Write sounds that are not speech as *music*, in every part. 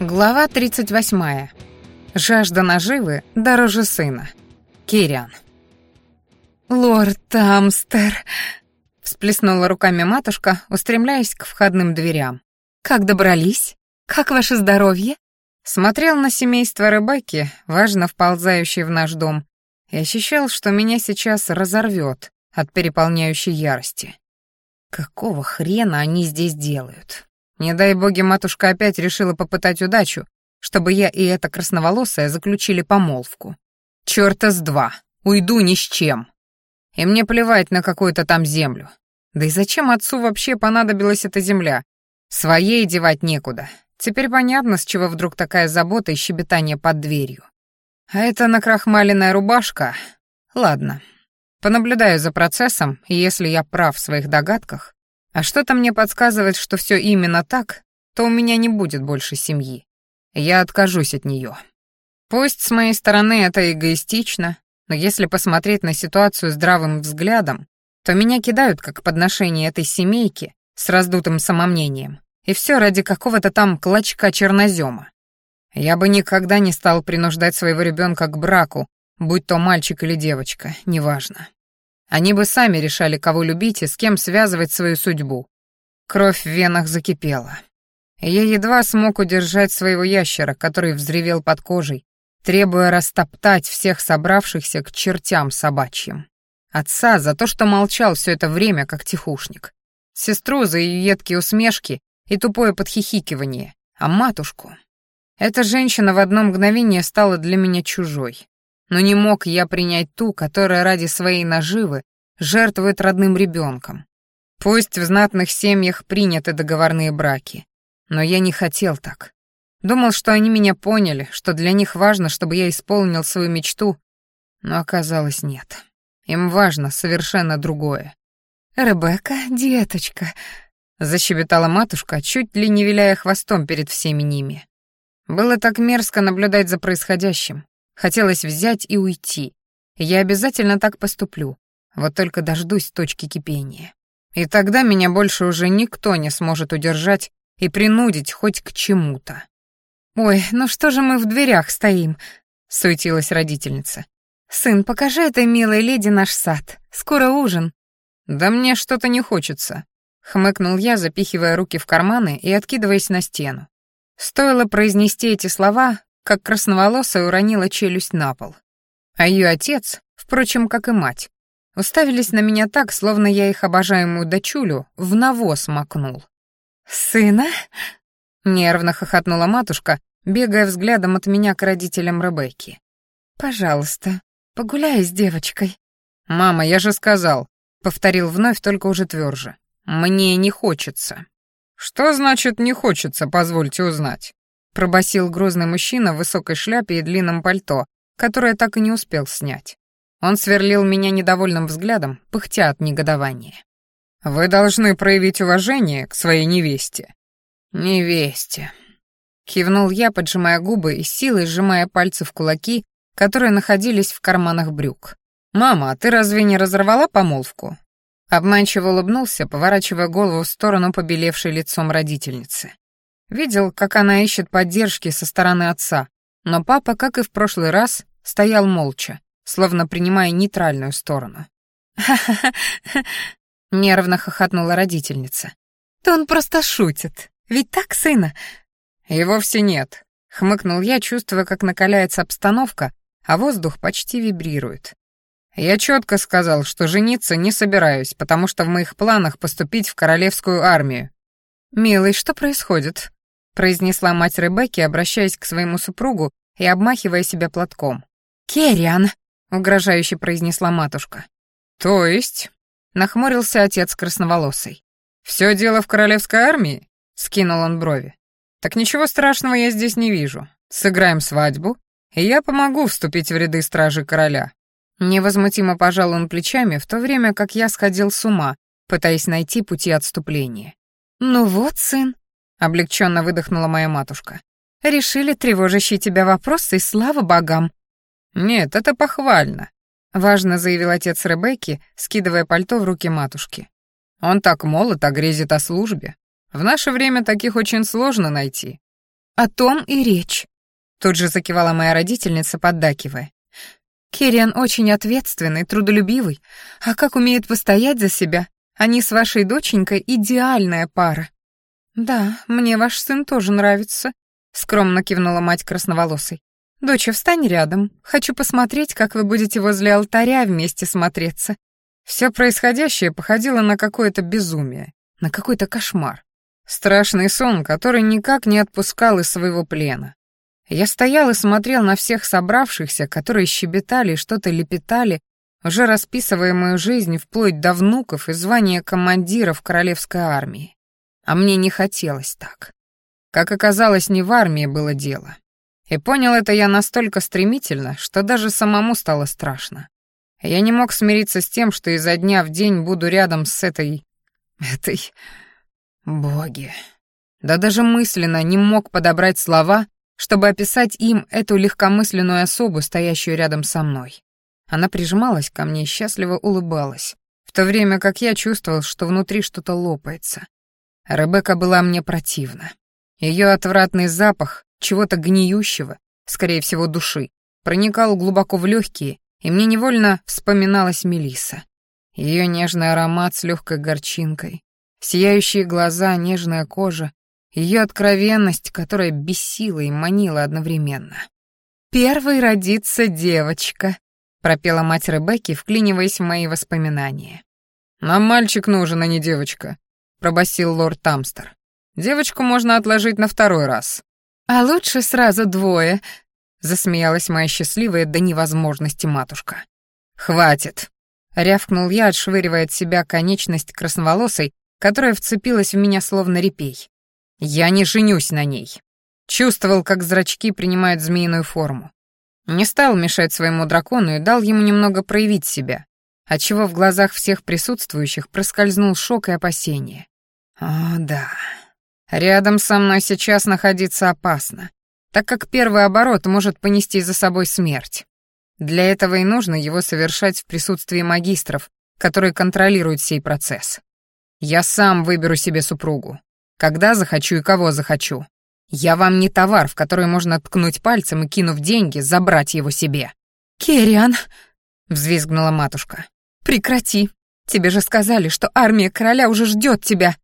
Глава 38. Жажда наживы дороже сына. Кириан. «Лорд Амстер!» — всплеснула руками матушка, устремляясь к входным дверям. «Как добрались? Как ваше здоровье?» Смотрел на семейство рыбаки, важно вползающий в наш дом, и ощущал, что меня сейчас разорвет от переполняющей ярости. Какого хрена они здесь делают? Не дай боги, матушка опять решила попытать удачу, чтобы я и эта красноволосая заключили помолвку. Чёрта с два, уйду ни с чем. И мне плевать на какую-то там землю. Да и зачем отцу вообще понадобилась эта земля? Своей девать некуда. Теперь понятно, с чего вдруг такая забота и щебетание под дверью. А это накрахмаленная рубашка. Ладно. Понаблюдаю за процессом, и если я прав в своих догадках, а что-то мне подсказывает, что все именно так, то у меня не будет больше семьи. Я откажусь от нее. Пусть с моей стороны это эгоистично, но если посмотреть на ситуацию здравым взглядом, то меня кидают как подношение этой семейки с раздутым самомнением. И все ради какого-то там клочка чернозема. Я бы никогда не стал принуждать своего ребенка к браку, будь то мальчик или девочка, неважно. Они бы сами решали, кого любить и с кем связывать свою судьбу. Кровь в венах закипела. Я едва смог удержать своего ящера, который взревел под кожей, требуя растоптать всех собравшихся к чертям собачьим. Отца за то, что молчал все это время, как тихушник. Сестру за ее едкие усмешки и тупое подхихикивание, а матушку... Эта женщина в одно мгновение стала для меня чужой. Но не мог я принять ту, которая ради своей наживы жертвует родным ребенком. Пусть в знатных семьях приняты договорные браки, но я не хотел так. Думал, что они меня поняли, что для них важно, чтобы я исполнил свою мечту, но оказалось нет. Им важно совершенно другое. «Ребекка, деточка», — защебетала матушка, чуть ли не виляя хвостом перед всеми ними. Было так мерзко наблюдать за происходящим. Хотелось взять и уйти. Я обязательно так поступлю. Вот только дождусь точки кипения. И тогда меня больше уже никто не сможет удержать и принудить хоть к чему-то. «Ой, ну что же мы в дверях стоим?» — суетилась родительница. «Сын, покажи этой милой леди наш сад. Скоро ужин». «Да мне что-то не хочется», — хмыкнул я, запихивая руки в карманы и откидываясь на стену. Стоило произнести эти слова, как красноволосая уронила челюсть на пол. А ее отец, впрочем, как и мать, уставились на меня так, словно я их обожаемую дочулю в навоз макнул. «Сына?» — нервно хохотнула матушка, бегая взглядом от меня к родителям Ребекки. «Пожалуйста, погуляй с девочкой». «Мама, я же сказал», — повторил вновь, только уже тверже. «Мне не хочется». «Что значит «не хочется», позвольте узнать?» пробасил грозный мужчина в высокой шляпе и длинном пальто, которое так и не успел снять. Он сверлил меня недовольным взглядом, пыхтя от негодования. «Вы должны проявить уважение к своей невесте». «Невесте», — кивнул я, поджимая губы и силой сжимая пальцы в кулаки, которые находились в карманах брюк. «Мама, а ты разве не разорвала помолвку?» Обманчиво улыбнулся, поворачивая голову в сторону побелевшей лицом родительницы. Видел, как она ищет поддержки со стороны отца, но папа, как и в прошлый раз, стоял молча, словно принимая нейтральную сторону. «Ха-ха-ха!» *laughs* — нервно хохотнула родительница. «То он просто шутит. Ведь так, сына?» «И вовсе нет», — хмыкнул я, чувствуя, как накаляется обстановка, а воздух почти вибрирует. «Я четко сказал, что жениться не собираюсь, потому что в моих планах поступить в Королевскую армию». «Милый, что происходит?» произнесла мать Ребекки, обращаясь к своему супругу и обмахивая себя платком. «Керриан!» — угрожающе произнесла матушка. «То есть?» — нахмурился отец красноволосый. «Все дело в королевской армии?» — скинул он брови. «Так ничего страшного я здесь не вижу. Сыграем свадьбу, и я помогу вступить в ряды стражи короля». Невозмутимо пожал он плечами, в то время как я сходил с ума, пытаясь найти пути отступления. «Ну вот, сын, облегченно выдохнула моя матушка. Решили тревожащий тебя вопрос, и слава богам. Нет, это похвально, важно заявил отец Ребекки, скидывая пальто в руки матушки. Он так молод, а грезит о службе. В наше время таких очень сложно найти. О том и речь. Тут же закивала моя родительница, поддакивая. Кириан очень ответственный, трудолюбивый, а как умеет постоять за себя. Они с вашей доченькой идеальная пара. «Да, мне ваш сын тоже нравится», — скромно кивнула мать красноволосой. «Доча, встань рядом. Хочу посмотреть, как вы будете возле алтаря вместе смотреться». Все происходящее походило на какое-то безумие, на какой-то кошмар. Страшный сон, который никак не отпускал из своего плена. Я стоял и смотрел на всех собравшихся, которые щебетали и что-то лепетали, уже расписывая мою жизнь вплоть до внуков и звания командира в королевской армии а мне не хотелось так. Как оказалось, не в армии было дело. И понял это я настолько стремительно, что даже самому стало страшно. Я не мог смириться с тем, что изо дня в день буду рядом с этой... этой... боги. Да даже мысленно не мог подобрать слова, чтобы описать им эту легкомысленную особу, стоящую рядом со мной. Она прижималась ко мне и счастливо улыбалась, в то время как я чувствовал, что внутри что-то лопается, Ребекка была мне противна. Ее отвратный запах чего-то гниющего, скорее всего души, проникал глубоко в легкие, и мне невольно вспоминалась Мелиса. Ее нежный аромат с легкой горчинкой, сияющие глаза, нежная кожа, ее откровенность, которая бесила и манила одновременно. «Первой родится девочка», — пропела мать Ребекки, вклиниваясь в мои воспоминания. «Нам мальчик нужен, а не девочка», пробасил лорд Тамстер. «Девочку можно отложить на второй раз». «А лучше сразу двое», — засмеялась моя счастливая до невозможности матушка. «Хватит», — рявкнул я, отшвыривая от себя конечность красноволосой, которая вцепилась в меня словно репей. «Я не женюсь на ней». Чувствовал, как зрачки принимают змеиную форму. Не стал мешать своему дракону и дал ему немного проявить себя, отчего в глазах всех присутствующих проскользнул шок и опасение. «О, да. Рядом со мной сейчас находиться опасно, так как первый оборот может понести за собой смерть. Для этого и нужно его совершать в присутствии магистров, которые контролируют сей процесс. Я сам выберу себе супругу. Когда захочу и кого захочу. Я вам не товар, в который можно ткнуть пальцем и, кинув деньги, забрать его себе». «Керриан!» — взвизгнула матушка. «Прекрати! Тебе же сказали, что армия короля уже ждет тебя!»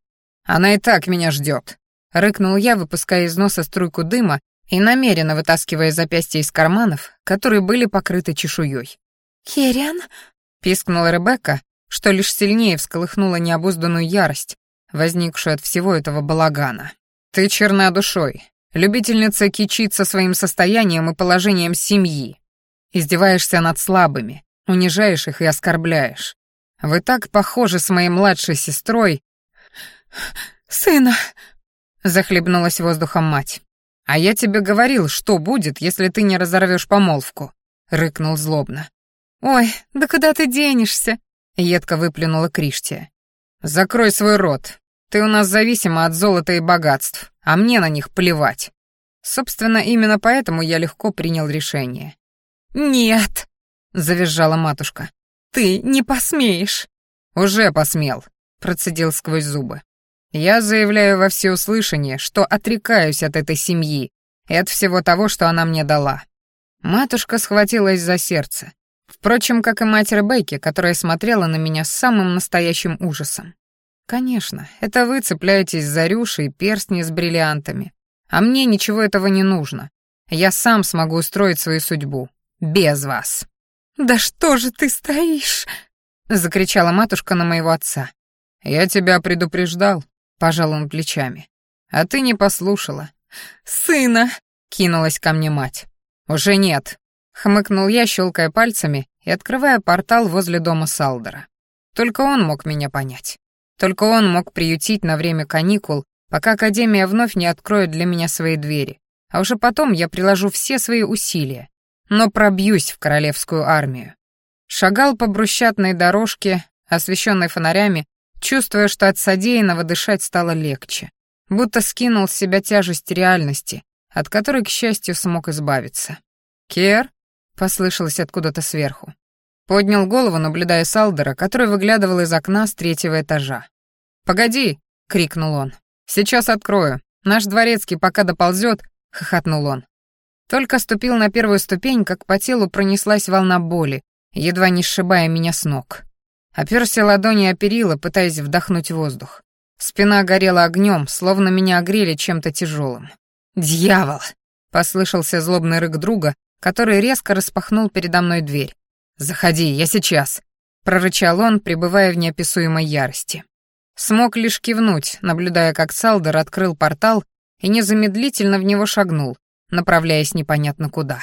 «Она и так меня ждет!» — рыкнул я, выпуская из носа струйку дыма и намеренно вытаскивая запястья из карманов, которые были покрыты чешуей. «Керриан?» — пискнула Ребекка, что лишь сильнее всколыхнула необузданную ярость, возникшую от всего этого балагана. «Ты черна душой, любительница кичиться своим состоянием и положением семьи. Издеваешься над слабыми, унижаешь их и оскорбляешь. Вы так похожи с моей младшей сестрой...» «Сына!» — захлебнулась воздухом мать. «А я тебе говорил, что будет, если ты не разорвешь помолвку», — рыкнул злобно. «Ой, да куда ты денешься?» — едко выплюнула Криштия. «Закрой свой рот. Ты у нас зависима от золота и богатств, а мне на них плевать». Собственно, именно поэтому я легко принял решение. «Нет!» завизжала матушка. «Ты не посмеешь!» «Уже посмел», — процедил сквозь зубы. «Я заявляю во всеуслышание, что отрекаюсь от этой семьи и от всего того, что она мне дала». Матушка схватилась за сердце. Впрочем, как и мать Ребекки, которая смотрела на меня с самым настоящим ужасом. «Конечно, это вы цепляетесь за рюши и перстни с бриллиантами. А мне ничего этого не нужно. Я сам смогу устроить свою судьбу. Без вас». «Да что же ты стоишь?» — закричала матушка на моего отца. «Я тебя предупреждал», — пожал он плечами. «А ты не послушала». «Сына!» — кинулась ко мне мать. «Уже нет», — хмыкнул я, щелкая пальцами и открывая портал возле дома Салдера. Только он мог меня понять. Только он мог приютить на время каникул, пока Академия вновь не откроет для меня свои двери. А уже потом я приложу все свои усилия, но пробьюсь в королевскую армию. Шагал по брусчатной дорожке, освещенной фонарями, чувствуя, что от содеянного дышать стало легче, будто скинул с себя тяжесть реальности, от которой, к счастью, смог избавиться. «Кер?» — послышалось откуда-то сверху. Поднял голову, наблюдая Салдера, который выглядывал из окна с третьего этажа. «Погоди!» — крикнул он. «Сейчас открою. Наш дворецкий пока доползет, хохотнул он. Только ступил на первую ступень, как по телу пронеслась волна боли, едва не сшибая меня с ног. Оперся ладони о перила, пытаясь вдохнуть воздух. Спина горела огнем, словно меня огрели чем-то тяжелым. «Дьявол!» — послышался злобный рык друга, который резко распахнул передо мной дверь. «Заходи, я сейчас!» — прорычал он, пребывая в неописуемой ярости. Смог лишь кивнуть, наблюдая, как Салдер открыл портал и незамедлительно в него шагнул, направляясь непонятно куда.